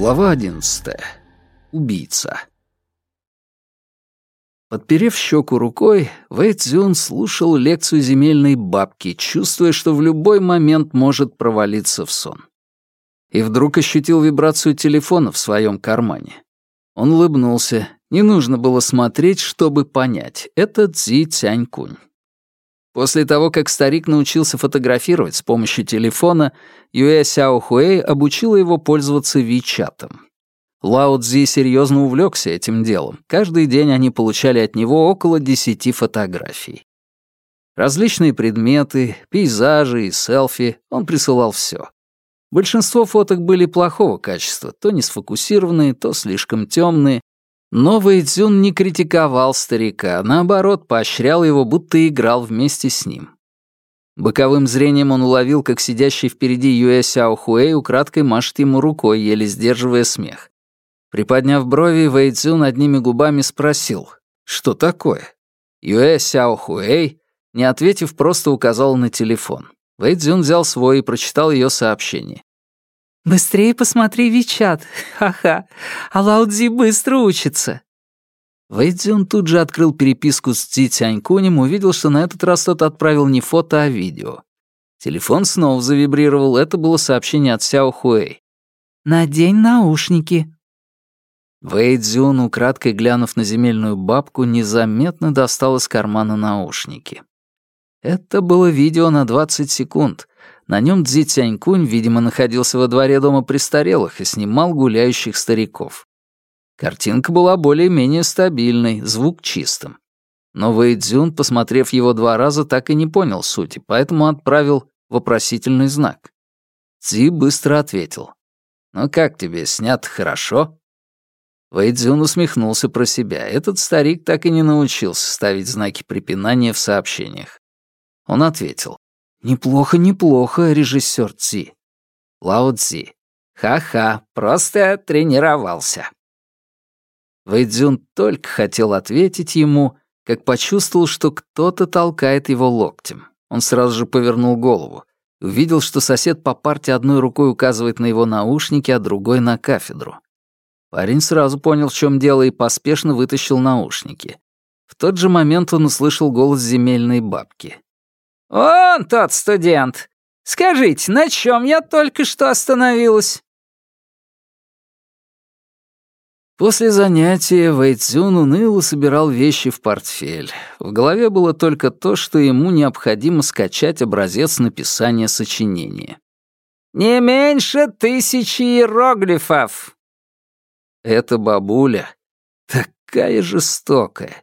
Глава одиннадцатая. Убийца. Подперев щеку рукой, Вэй Цзюн слушал лекцию земельной бабки, чувствуя, что в любой момент может провалиться в сон. И вдруг ощутил вибрацию телефона в своем кармане. Он улыбнулся. Не нужно было смотреть, чтобы понять. Это Цзи Цянькунь. После того, как старик научился фотографировать с помощью телефона, Юэ Сяо Хуэй обучила его пользоваться Вичатом. Лао Цзи серьезно увлекся этим делом. Каждый день они получали от него около десяти фотографий. Различные предметы, пейзажи и селфи, он присылал все. Большинство фоток были плохого качества, то не сфокусированные, то слишком темные, но Вэйцзюн не критиковал старика, наоборот, поощрял его, будто играл вместе с ним. Боковым зрением он уловил, как сидящий впереди Юэ Сяо Хуэй украдкой машет ему рукой, еле сдерживая смех. Приподняв брови, Вэйцзюн одними губами спросил, что такое? Юэ Сяо Хуэй, не ответив, просто указал на телефон. Вэйцзюн взял свой и прочитал ее сообщение. «Быстрее посмотри Вичат, ха-ха, а Лаудзи быстро учится». Вэйдзюн тут же открыл переписку с Ци Тянькунем и увидел, что на этот раз тот отправил не фото, а видео. Телефон снова завибрировал, это было сообщение от Сяо Хуэй. «Надень наушники». Вэйдзюн, украдкой глянув на земельную бабку, незаметно достал из кармана наушники. Это было видео на 20 секунд. На нем Цзи Цянькунь, видимо, находился во дворе дома престарелых и снимал гуляющих стариков. Картинка была более-менее стабильной, звук чистым. Но Вэйдзюн, посмотрев его два раза, так и не понял сути, поэтому отправил вопросительный знак. Цзи быстро ответил. «Ну как тебе, снят хорошо?» Вэйдзюн усмехнулся про себя. Этот старик так и не научился ставить знаки препинания в сообщениях. Он ответил. «Неплохо, неплохо, режиссер Ци». Лао Цзи. «Ха-ха, просто тренировался». Вэйдзюн только хотел ответить ему, как почувствовал, что кто-то толкает его локтем. Он сразу же повернул голову. Увидел, что сосед по парте одной рукой указывает на его наушники, а другой — на кафедру. Парень сразу понял, в чем дело, и поспешно вытащил наушники. В тот же момент он услышал голос земельной бабки. «Он тот студент! Скажите, на чем я только что остановилась?» После занятия Вэйцзюн уныло собирал вещи в портфель. В голове было только то, что ему необходимо скачать образец написания сочинения. «Не меньше тысячи иероглифов!» Эта бабуля такая жестокая.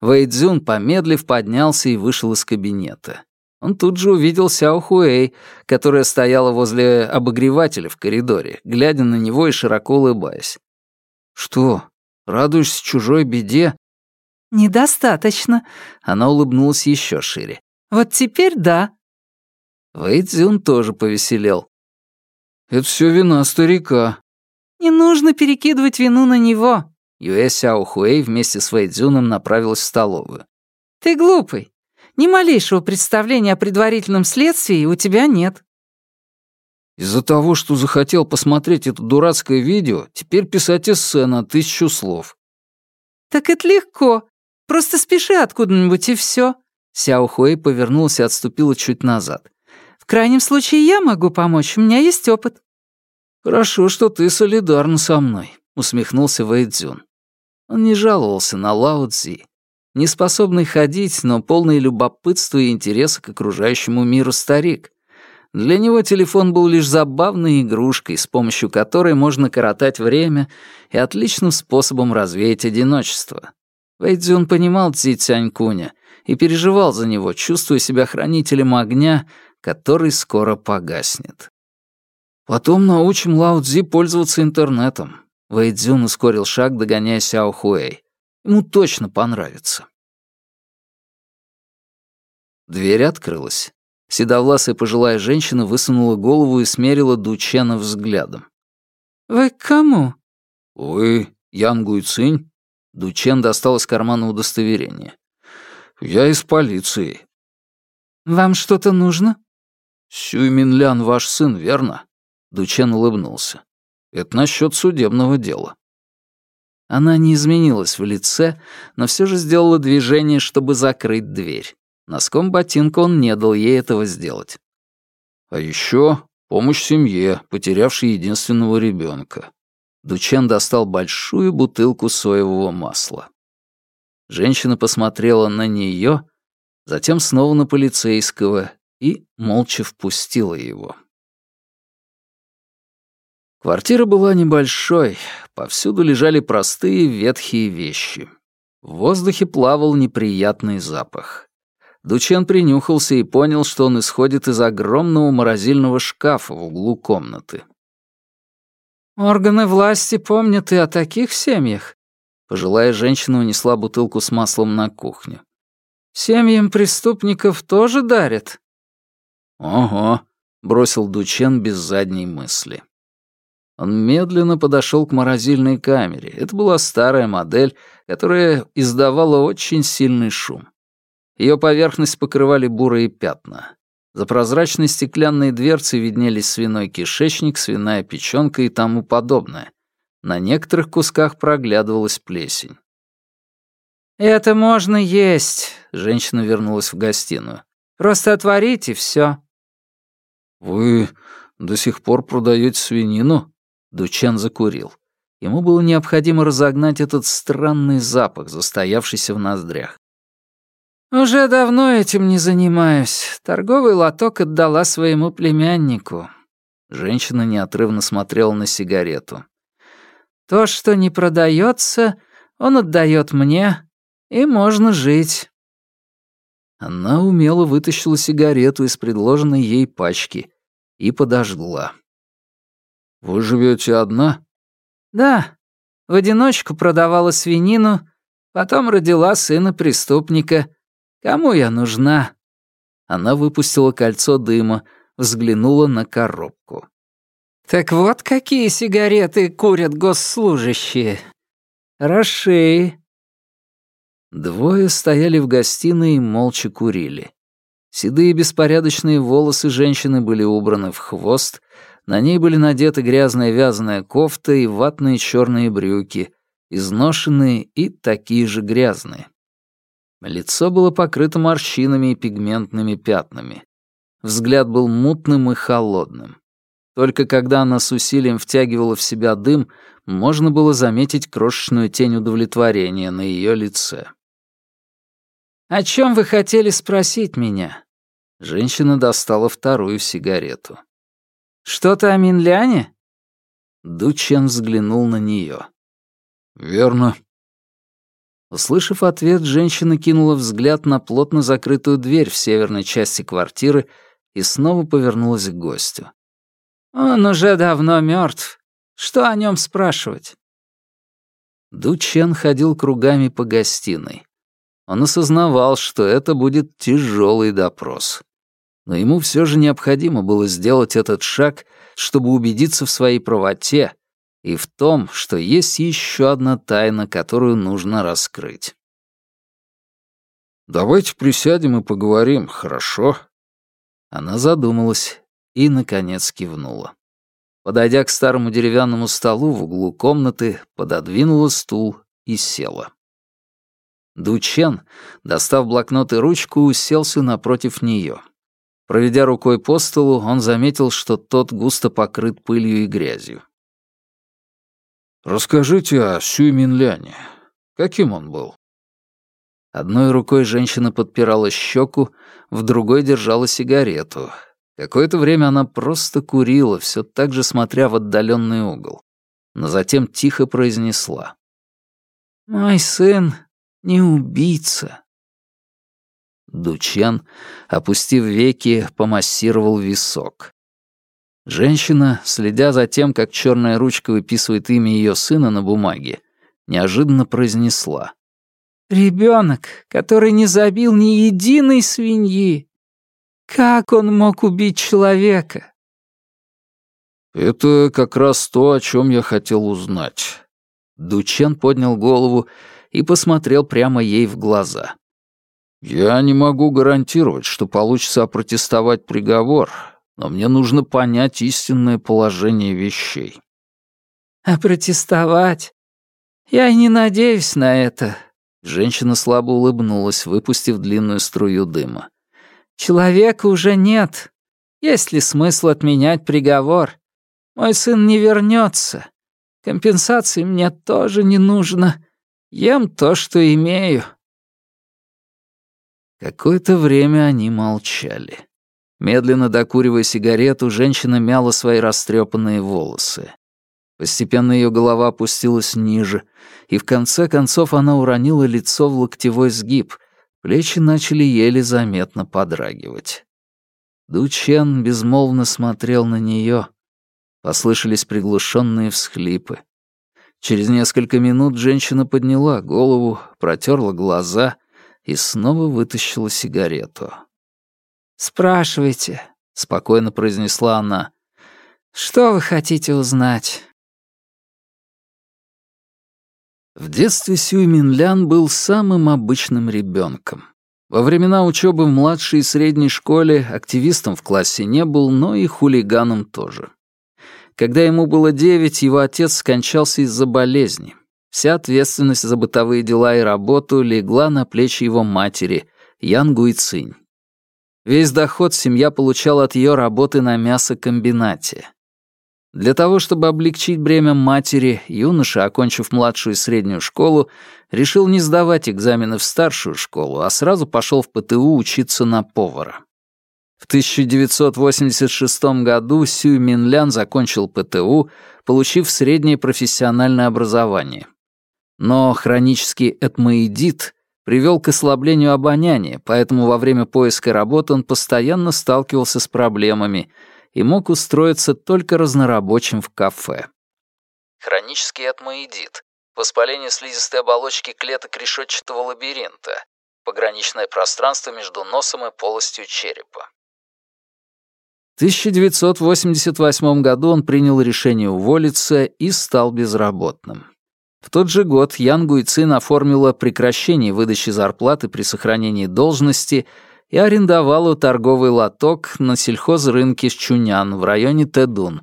Вэйдзюн, помедлив, поднялся и вышел из кабинета. Он тут же увидел Сяо Хуэй, которая стояла возле обогревателя в коридоре, глядя на него и широко улыбаясь. «Что, радуешься чужой беде?» «Недостаточно», — она улыбнулась еще шире. «Вот теперь да». Вэйцзюн тоже повеселел. «Это все вина старика». «Не нужно перекидывать вину на него». Юэ Сяо Хуэй вместе с Вэйцзюном направилась в столовую. «Ты глупый. Ни малейшего представления о предварительном следствии у тебя нет». «Из-за того, что захотел посмотреть это дурацкое видео, теперь писать эссе на тысячу слов». «Так это легко. Просто спеши откуда-нибудь и все. Сяо Хуэй повернулась и отступила чуть назад. «В крайнем случае я могу помочь, у меня есть опыт». «Хорошо, что ты солидарна со мной», — усмехнулся Вэй Цзюн. Он не жаловался на Лао Цзи. Неспособный ходить, но полный любопытства и интереса к окружающему миру старик. Для него телефон был лишь забавной игрушкой, с помощью которой можно коротать время и отличным способом развеять одиночество. Вэйдзюн понимал Цзи Цянькуня и переживал за него, чувствуя себя хранителем огня, который скоро погаснет. «Потом научим Лао Цзи пользоваться интернетом», Вэйдзюн ускорил шаг, догоняя Сяо Хуэй. Ему точно понравится. Дверь открылась. Седовласая пожилая женщина высунула голову и смерила Дучена взглядом. «Вы к кому?» «Вы Ян Гуйцинь?» Дучен достал из кармана удостоверение. «Я из полиции». «Вам что-то нужно?» «Сюй Минлян ваш сын, верно?» Дучен улыбнулся. Это насчет судебного дела». Она не изменилась в лице, но все же сделала движение, чтобы закрыть дверь. Носком ботинка он не дал ей этого сделать. «А еще помощь семье, потерявшей единственного ребенка. Дучен достал большую бутылку соевого масла. Женщина посмотрела на нее, затем снова на полицейского и молча впустила его. Квартира была небольшой, повсюду лежали простые ветхие вещи. В воздухе плавал неприятный запах. Дучен принюхался и понял, что он исходит из огромного морозильного шкафа в углу комнаты. «Органы власти помнят и о таких семьях», — пожилая женщина унесла бутылку с маслом на кухню. «Семьям преступников тоже дарят?» «Ого», — бросил Дучен без задней мысли. Он медленно подошел к морозильной камере. Это была старая модель, которая издавала очень сильный шум. Ее поверхность покрывали бурые пятна. За прозрачной стеклянной дверцей виднелись свиной кишечник, свиная печёнка и тому подобное. На некоторых кусках проглядывалась плесень. «Это можно есть», — женщина вернулась в гостиную. «Просто отварите всё». «Вы до сих пор продаете свинину?» Дучен закурил. Ему было необходимо разогнать этот странный запах, застоявшийся в ноздрях. «Уже давно этим не занимаюсь. Торговый лоток отдала своему племяннику». Женщина неотрывно смотрела на сигарету. «То, что не продается, он отдает мне, и можно жить». Она умело вытащила сигарету из предложенной ей пачки и подожгла. «Вы живете одна?» «Да. В одиночку продавала свинину, потом родила сына преступника» Кому я нужна?» Она выпустила кольцо дыма, взглянула на коробку. «Так вот какие сигареты курят госслужащие. Хороши». Двое стояли в гостиной и молча курили. Седые беспорядочные волосы женщины были убраны в хвост, на ней были надеты грязная вязаная кофта и ватные черные брюки, изношенные и такие же грязные. Лицо было покрыто морщинами и пигментными пятнами. Взгляд был мутным и холодным. Только когда она с усилием втягивала в себя дым, можно было заметить крошечную тень удовлетворения на ее лице. «О чем вы хотели спросить меня?» Женщина достала вторую сигарету. «Что-то о Минляне?» Дучен взглянул на нее. «Верно. Услышав ответ, женщина кинула взгляд на плотно закрытую дверь в северной части квартиры и снова повернулась к гостю. «Он уже давно мертв. Что о нем спрашивать?» Ду Чен ходил кругами по гостиной. Он осознавал, что это будет тяжелый допрос. Но ему все же необходимо было сделать этот шаг, чтобы убедиться в своей правоте и в том, что есть еще одна тайна, которую нужно раскрыть. «Давайте присядем и поговорим, хорошо?» Она задумалась и, наконец, кивнула. Подойдя к старому деревянному столу в углу комнаты, пододвинула стул и села. Дучен, достав блокнот и ручку, уселся напротив нее. Проведя рукой по столу, он заметил, что тот густо покрыт пылью и грязью. «Расскажите о Сюй Минляне. Каким он был?» Одной рукой женщина подпирала щеку, в другой держала сигарету. Какое-то время она просто курила, все так же смотря в отдаленный угол. Но затем тихо произнесла. «Мой сын не убийца». Дучен, опустив веки, помассировал висок. Женщина, следя за тем, как черная ручка выписывает имя ее сына на бумаге, неожиданно произнесла. «Ребенок, который не забил ни единой свиньи. Как он мог убить человека?» «Это как раз то, о чем я хотел узнать». Дучен поднял голову и посмотрел прямо ей в глаза. «Я не могу гарантировать, что получится опротестовать приговор, но мне нужно понять истинное положение вещей. А протестовать? Я и не надеюсь на это. Женщина слабо улыбнулась, выпустив длинную струю дыма. Человека уже нет. Есть ли смысл отменять приговор? Мой сын не вернется. Компенсации мне тоже не нужно. Ем то, что имею. Какое-то время они молчали. Медленно докуривая сигарету, женщина мяла свои растрепанные волосы. Постепенно ее голова опустилась ниже, и в конце концов она уронила лицо в локтевой сгиб, плечи начали еле заметно подрагивать. Дучен безмолвно смотрел на нее. Послышались приглушенные всхлипы. Через несколько минут женщина подняла голову, протерла глаза и снова вытащила сигарету. «Спрашивайте», — спокойно произнесла она. «Что вы хотите узнать?» В детстве Сюй Минлян был самым обычным ребенком. Во времена учебы в младшей и средней школе активистом в классе не был, но и хулиганом тоже. Когда ему было девять, его отец скончался из-за болезни. Вся ответственность за бытовые дела и работу легла на плечи его матери, Ян Гуйцинь. Весь доход семья получала от ее работы на мясокомбинате. Для того, чтобы облегчить бремя матери, юноша, окончив младшую и среднюю школу, решил не сдавать экзамены в старшую школу, а сразу пошел в ПТУ учиться на повара. В 1986 году Сюй Минлян закончил ПТУ, получив среднее профессиональное образование. Но хронический этмоидит привел к ослаблению обоняния, поэтому во время поиска работы он постоянно сталкивался с проблемами и мог устроиться только разнорабочим в кафе. Хронический атмоидит — воспаление слизистой оболочки клеток решетчатого лабиринта, пограничное пространство между носом и полостью черепа. В 1988 году он принял решение уволиться и стал безработным. В тот же год Ян Гуйцин оформила прекращение выдачи зарплаты при сохранении должности и арендовала торговый лоток на сельхозрынке Чунян в районе Тэдун,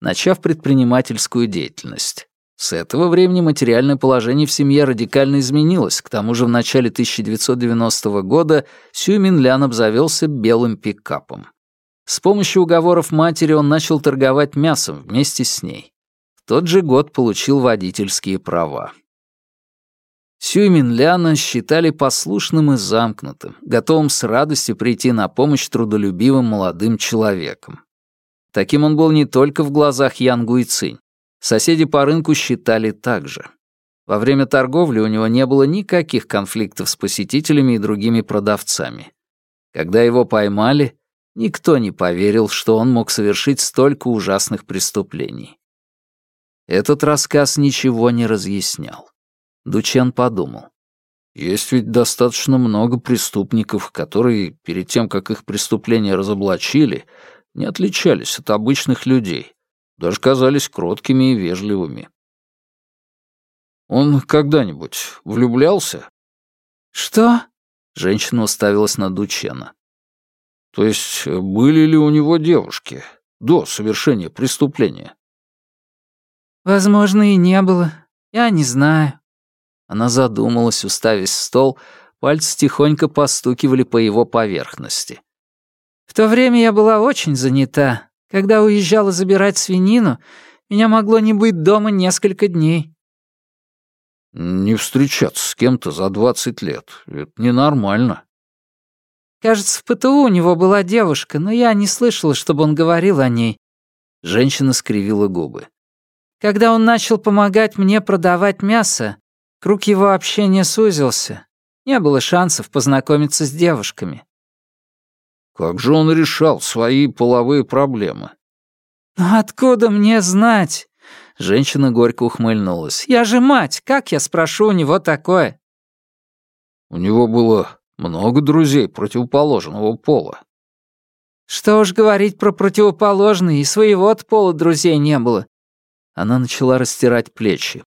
начав предпринимательскую деятельность. С этого времени материальное положение в семье радикально изменилось, к тому же в начале 1990 года Сюй Минлян обзавелся белым пикапом. С помощью уговоров матери он начал торговать мясом вместе с ней тот же год получил водительские права. Сюймин считали послушным и замкнутым, готовым с радостью прийти на помощь трудолюбивым молодым человеком. Таким он был не только в глазах Ян Гуйцинь. Соседи по рынку считали так же. Во время торговли у него не было никаких конфликтов с посетителями и другими продавцами. Когда его поймали, никто не поверил, что он мог совершить столько ужасных преступлений. Этот рассказ ничего не разъяснял. Дучен подумал. Есть ведь достаточно много преступников, которые, перед тем, как их преступления разоблачили, не отличались от обычных людей, даже казались кроткими и вежливыми. Он когда-нибудь влюблялся? Что? Женщина уставилась на Дучена. То есть были ли у него девушки до совершения преступления? «Возможно, и не было. Я не знаю». Она задумалась, уставясь в стол, пальцы тихонько постукивали по его поверхности. «В то время я была очень занята. Когда уезжала забирать свинину, меня могло не быть дома несколько дней». «Не встречаться с кем-то за двадцать лет. Это ненормально». «Кажется, в ПТУ у него была девушка, но я не слышала, чтобы он говорил о ней». Женщина скривила губы. Когда он начал помогать мне продавать мясо, круг его общения сузился. Не было шансов познакомиться с девушками. Как же он решал свои половые проблемы? «Ну откуда мне знать?» Женщина горько ухмыльнулась. «Я же мать, как я спрошу у него такое?» У него было много друзей противоположного пола. Что уж говорить про противоположные, и своего-то пола друзей не было. Она начала растирать плечи.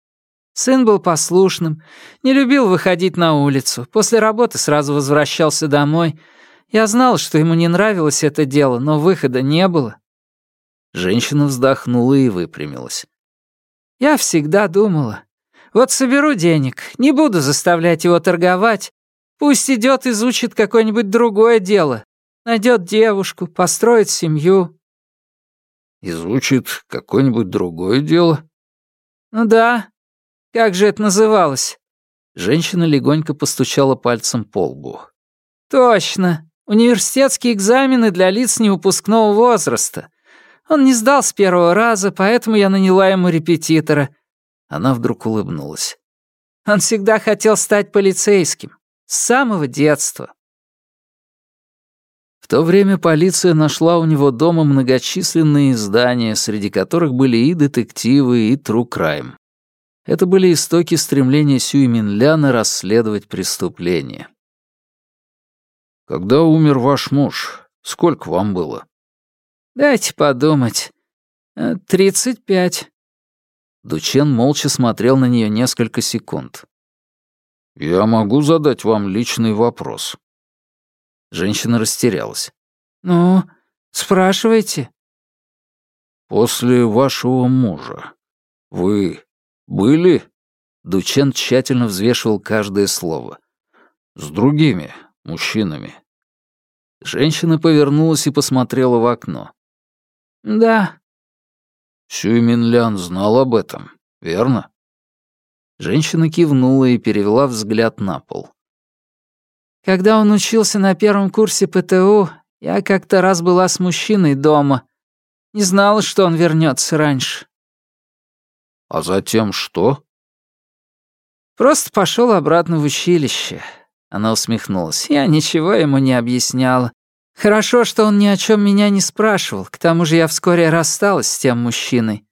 Сын был послушным, не любил выходить на улицу. После работы сразу возвращался домой. Я знал, что ему не нравилось это дело, но выхода не было. Женщина вздохнула и выпрямилась. Я всегда думала. Вот соберу денег, не буду заставлять его торговать. Пусть идет изучит какое-нибудь другое дело. Найдет девушку, построит семью. Изучит какое-нибудь другое дело? Ну да. Как же это называлось? Женщина легонько постучала пальцем по лбу. Точно. Университетские экзамены для лиц невыпускного возраста. Он не сдал с первого раза, поэтому я наняла ему репетитора. Она вдруг улыбнулась. Он всегда хотел стать полицейским. С самого детства. В то время полиция нашла у него дома многочисленные издания, среди которых были и детективы, и true crime. Это были истоки стремления Сюй Минляна расследовать преступления. «Когда умер ваш муж, сколько вам было?» «Дайте подумать. Э, тридцать пять». Дучен молча смотрел на нее несколько секунд. «Я могу задать вам личный вопрос?» Женщина растерялась. «Ну, спрашивайте». «После вашего мужа вы были?» Дучен тщательно взвешивал каждое слово. «С другими мужчинами». Женщина повернулась и посмотрела в окно. «Да». Сюй Минлян знал об этом, верно? Женщина кивнула и перевела взгляд на пол. «Когда он учился на первом курсе ПТУ, я как-то раз была с мужчиной дома. Не знала, что он вернется раньше». «А затем что?» «Просто пошел обратно в училище». Она усмехнулась. «Я ничего ему не объясняла. Хорошо, что он ни о чем меня не спрашивал. К тому же я вскоре рассталась с тем мужчиной.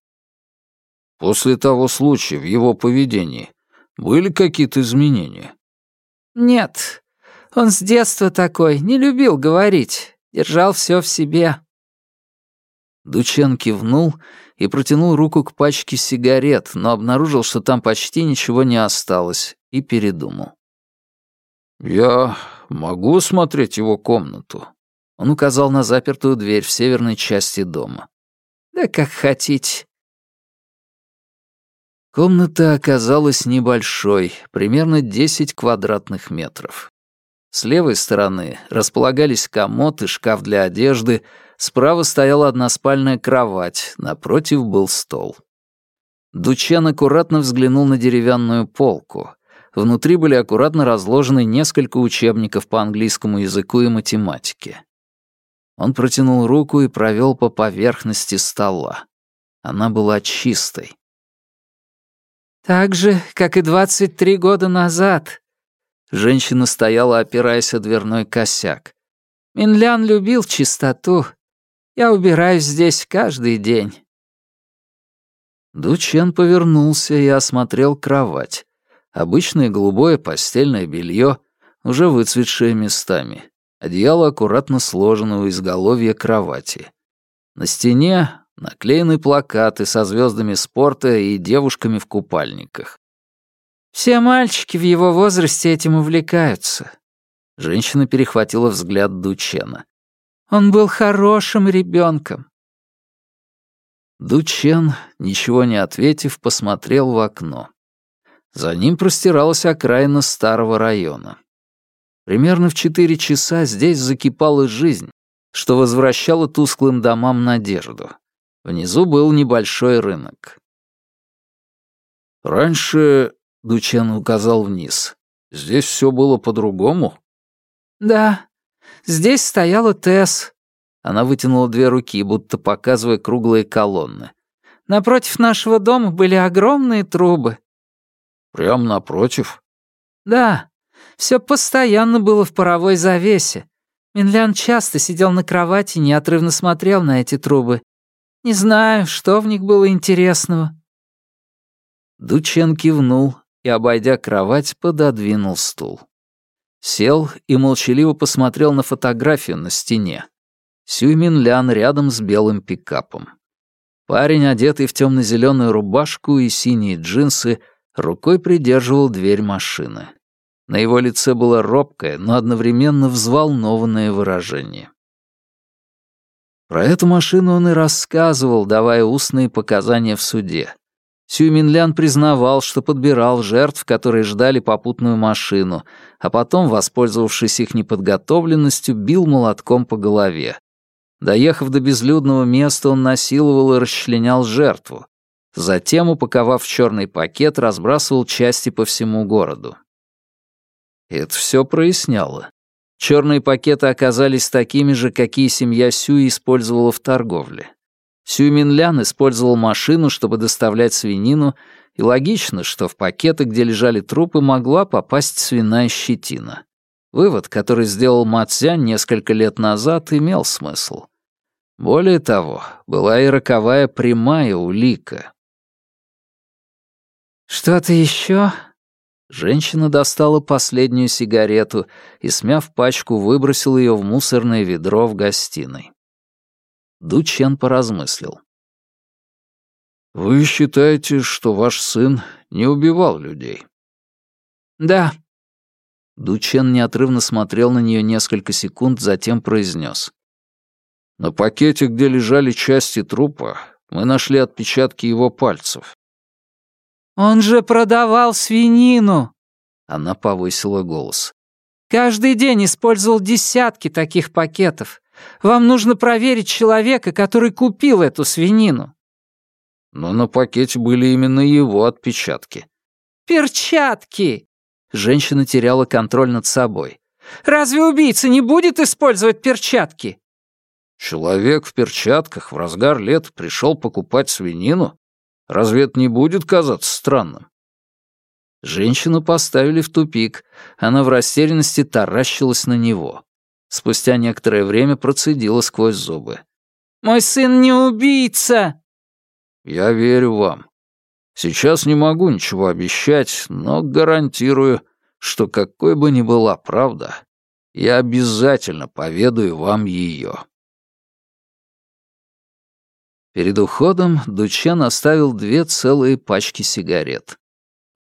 После того случая в его поведении были какие-то изменения? Нет. Он с детства такой, не любил говорить, держал все в себе. Дучен кивнул и протянул руку к пачке сигарет, но обнаружил, что там почти ничего не осталось, и передумал. «Я могу смотреть его комнату?» Он указал на запертую дверь в северной части дома. «Да как хотите. Комната оказалась небольшой, примерно 10 квадратных метров. С левой стороны располагались комод и шкаф для одежды, справа стояла односпальная кровать, напротив был стол. Дучен аккуратно взглянул на деревянную полку. Внутри были аккуратно разложены несколько учебников по английскому языку и математике. Он протянул руку и провел по поверхности стола. Она была чистой. Так же, как и 23 года назад. Женщина стояла, опираясь о дверной косяк. Минлян любил чистоту. Я убираюсь здесь каждый день. Дучен повернулся и осмотрел кровать. Обычное голубое постельное белье, уже выцветшее местами. Одеяло аккуратно сложено у изголовья кровати. На стене наклеены плакаты со звездами спорта и девушками в купальниках. «Все мальчики в его возрасте этим увлекаются». Женщина перехватила взгляд Дучена. «Он был хорошим ребенком. Дучен, ничего не ответив, посмотрел в окно. За ним простиралась окраина старого района. Примерно в четыре часа здесь закипала жизнь, что возвращало тусклым домам надежду. Внизу был небольшой рынок. «Раньше», — Дучен указал вниз, — «здесь все было по-другому?» «Да, здесь стояла Тесс». Она вытянула две руки, будто показывая круглые колонны. «Напротив нашего дома были огромные трубы». «Прям напротив?» «Да, все постоянно было в паровой завесе. Минлян часто сидел на кровати и неотрывно смотрел на эти трубы. Не знаю, что в них было интересного». Дучен кивнул и, обойдя кровать, пододвинул стул. Сел и молчаливо посмотрел на фотографию на стене. Сюймин Лян рядом с белым пикапом. Парень, одетый в темно-зеленую рубашку и синие джинсы, рукой придерживал дверь машины. На его лице было робкое, но одновременно взволнованное выражение. Про эту машину он и рассказывал, давая устные показания в суде. Сюй признавал, что подбирал жертв, которые ждали попутную машину, а потом, воспользовавшись их неподготовленностью, бил молотком по голове. Доехав до безлюдного места, он насиловал и расчленял жертву. Затем, упаковав в черный пакет, разбрасывал части по всему городу. Это все проясняло. Черные пакеты оказались такими же, какие семья Сюи использовала в торговле. Сюй Минлян использовал машину, чтобы доставлять свинину, и логично, что в пакеты, где лежали трупы, могла попасть свиная щетина. Вывод, который сделал Мацзянь несколько лет назад, имел смысл. Более того, была и роковая прямая улика. «Что-то еще?» Женщина достала последнюю сигарету и, смяв пачку, выбросила ее в мусорное ведро в гостиной. Ду Чен поразмыслил. «Вы считаете, что ваш сын не убивал людей?» «Да». Ду Чен неотрывно смотрел на нее несколько секунд, затем произнес. «На пакете, где лежали части трупа, мы нашли отпечатки его пальцев». «Он же продавал свинину!» Она повысила голос. «Каждый день использовал десятки таких пакетов. Вам нужно проверить человека, который купил эту свинину». Но на пакете были именно его отпечатки. «Перчатки!» Женщина теряла контроль над собой. «Разве убийца не будет использовать перчатки?» Человек в перчатках в разгар лет пришел покупать свинину? Разве это не будет казаться странным? Женщину поставили в тупик. Она в растерянности таращилась на него. Спустя некоторое время процедила сквозь зубы. «Мой сын не убийца!» «Я верю вам. Сейчас не могу ничего обещать, но гарантирую, что какой бы ни была правда, я обязательно поведаю вам ее». Перед уходом Дучен оставил две целые пачки сигарет.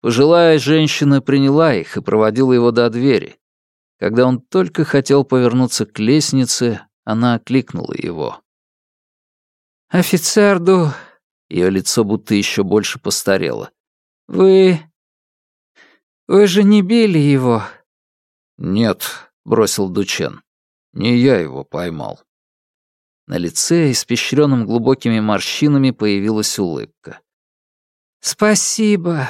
Пожилая женщина приняла их и проводила его до двери, когда он только хотел повернуться к лестнице, она окликнула его. «Офицер Ду...» Ее лицо будто еще больше постарело. «Вы... вы же не били его?» «Нет», — бросил Дучен. «Не я его поймал». На лице, испещренном глубокими морщинами, появилась улыбка. «Спасибо».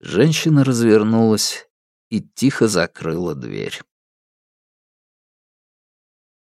Женщина развернулась и тихо закрыла дверь.